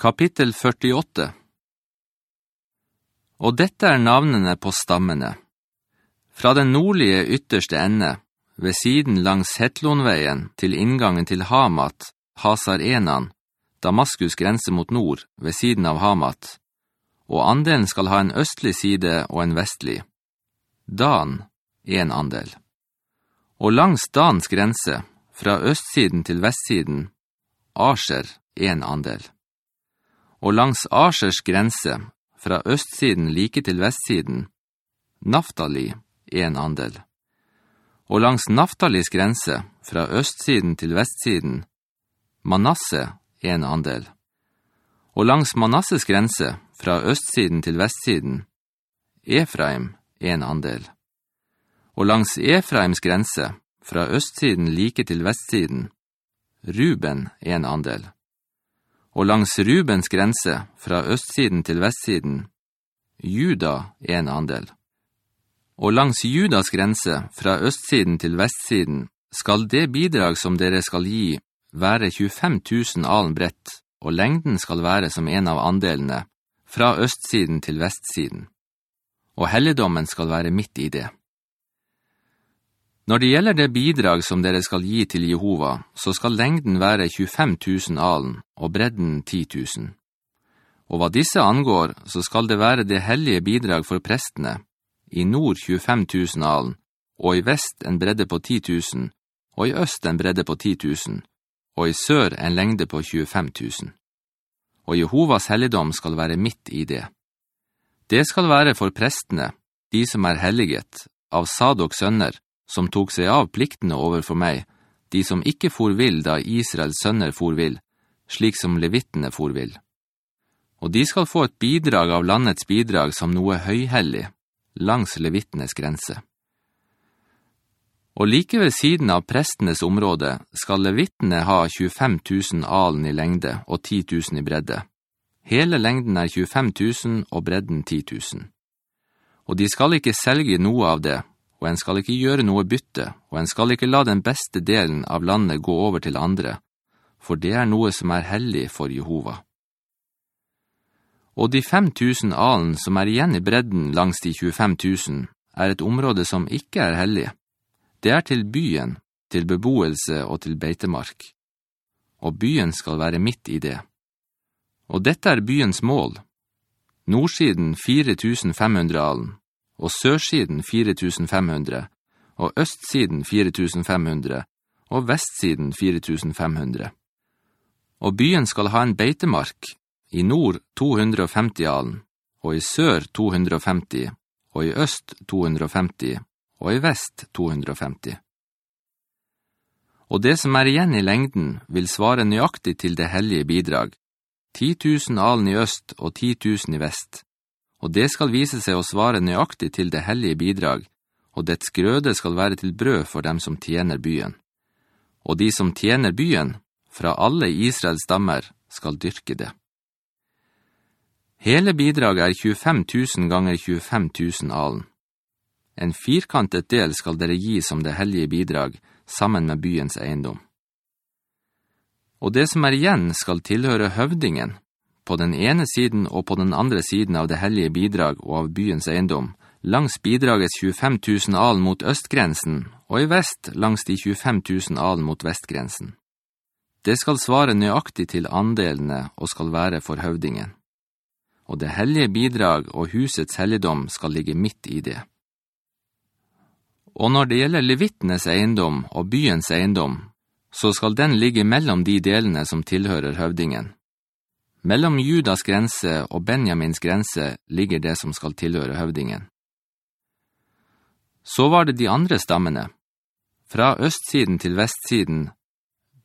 Kapittel 48 Og dette er navnene på stammene. Fra den nordlige ytterste ende, ved siden langs Hetlonveien til inngangen til Hamat, Hasar Enan, Damaskus grense mot nord, ved siden av Hamat, og andelen skal ha en østlig side og en vestlig. Dan, en andel. Og langs Dans grense, fra østsiden til vestsiden, Asher, en andel. Og langs Asers grense, fra østsiden like til vestsiden, Naftali, en andel. Og langs Naftalis grense, fra østsiden til vestsiden, Manasse, en andel. Og langs Manasses grense, fra østsiden til vestsiden, Efraim, en andel. Og langs Efraims grense, fra østsiden like til vestsiden, Ruben, en andel. Og langs Rubens grense, fra østsiden til vestsiden, Juda, en andel. Og langs Judas grense, fra østsiden til vestsiden, skal det bidrag som dere skal gi være 25 000 alen brett, og lengden skal være som en av andelene, fra østsiden til vestsiden. Og helligdommen skal være midt i det. Når det gjelder det bidrag som dere skal gi til Jehova, så skal lengden være 25 000 alen og bredden 10 000. Og hva disse angår, så skal det være det hellige bidrag for prestene, i nord 25 000 alen, og i vest en bredde på 10 000, og i øst en bredde på 10 000, og i sør en lengde på 25 000. Og Jehovas helligdom skal være midt i det. Det skal være for prestene, de som er helliget, av Sadoks sønner, som tok seg av pliktene overfor meg, de som ikke for vil da Israels sønner for vil, slik som levittene for vil. Og de skal få et bidrag av landets bidrag som noe høyhellig, langs levittenes grense. Og like ved siden av prestenes område skal levittene ha 25 000 alen i lengde og 10 000 i bredde. Hele lengden er 25 000 og bredden 10 000. Og de skal ikke selge noe av det, og en skal ikke gjøre noe bytte, og en skal ikke la den beste delen av landet gå over til andre, for det er noe som er hellig for Jehova. Og de 5000 alen som er igjen i bredden langs de 25 000, er et område som ikke er hellig. Det er til byen, til beboelse og til beitemark. Og byen skal være midt i det. Og dette er byens mål. Nordsiden 4500 alen, og sørsiden 4500, og østsiden 4500, og vestsiden 4500. Og byen skal ha en beitemark, i nord 250 alen, og i sør 250, og i øst 250, og i vest 250. Og det som er igjen i lengden vil svare nøyaktig til det hellige bidrag, 10 000 alen i øst og 10 000 i vest, og det skal vise seg å svare nøyaktig til det hellige bidrag, og dets grøde skal være til brød for dem som tjener byen. Og de som tjener byen, fra alle Israels stammer, skal dyrke det. Hele bidraget er 25 000 ganger 25 000 alen. En firkantet del skal dere gi som det hellige bidrag, sammen med byens eiendom. Og det som er igjen skal tilhøre høvdingen, på den ene siden og på den andre siden av det hellige bidrag og av byens eiendom, langs bidragets 25 000 alen mot østgrensen, og i vest langs de 25 000 alen mot vestgrensen. Det skal svare nøyaktig til andelene og skal være for høvdingen. Og det hellige bidrag og husets helligdom skal ligge midt i det. Og når det gjelder levittenes eiendom og byens eiendom, så skal den ligge mellom de delene som tilhører høvdingen. Mellom Judas grense og Benjamins grense ligger det som skal tilhøre høvdingen. Så var det de andre stammene. Fra østsiden til vestsiden,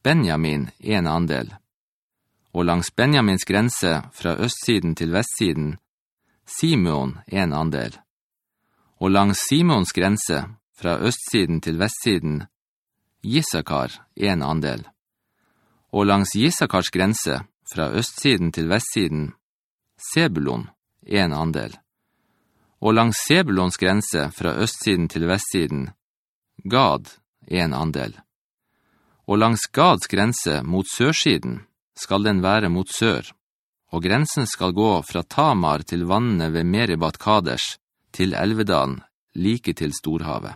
Benjamin en andel. Og langs Benjamins grense fra østsiden til vestsiden, Simeon en andel. Og langs Simons grense fra østsiden til vestsiden, Issakar en andel. Og langs Issakars grense fra østsiden til vestsiden, Sebulon, en andel. Og langs Sebulons grense fra østsiden til vestsiden, Gad, en andel. Og langs Gads grense mot sørsiden skal den være mot sør, og grensen skal gå fra Tamar til vannene ved Meribat Kadesh, til Elvedalen, like til Storhavet.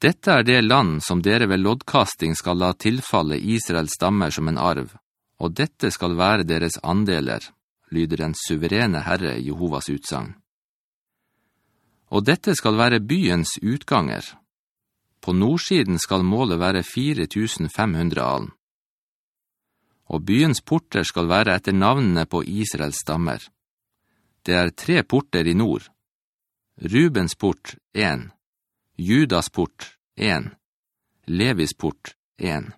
Dette er det land som dere ved loddkasting skal la tilfalle Israels stammer som en arv, og dette skal være deres andeler, lyder den suverene Herre Jehovas utsang. Og dette skal være byens utganger. På nordsiden skal målet være 4500 alen. Og byens porter skal være etter navnene på Israels stammer. Det er tre porter i nord. Rubens port, en. Judas port, en. Levis port, en.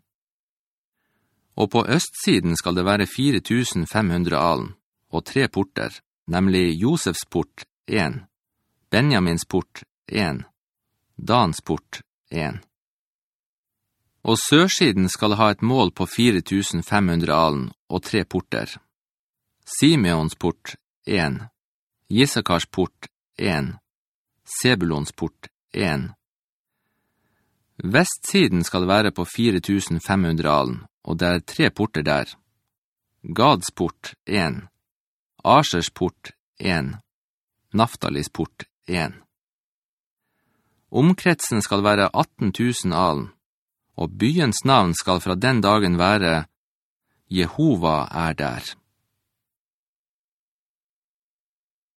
Og på østsiden skal det være 4500 alen, og tre porter, nemlig Josefs port, 1, Benjamins port, 1, Dans port, 1. Og sørsiden skal ha et mål på 4500 alen og tre porter. Simeons port, 1, Gisakars port, 1, Sebulons port, 1. Vestsiden skal være på 4500 alen, og det er tre porter der. Gads port, 1, Asers port, 1, Naftalis port, 1. Omkretsen skal være 18 000 alen, og byens navn skal fra den dagen være Jehova er der.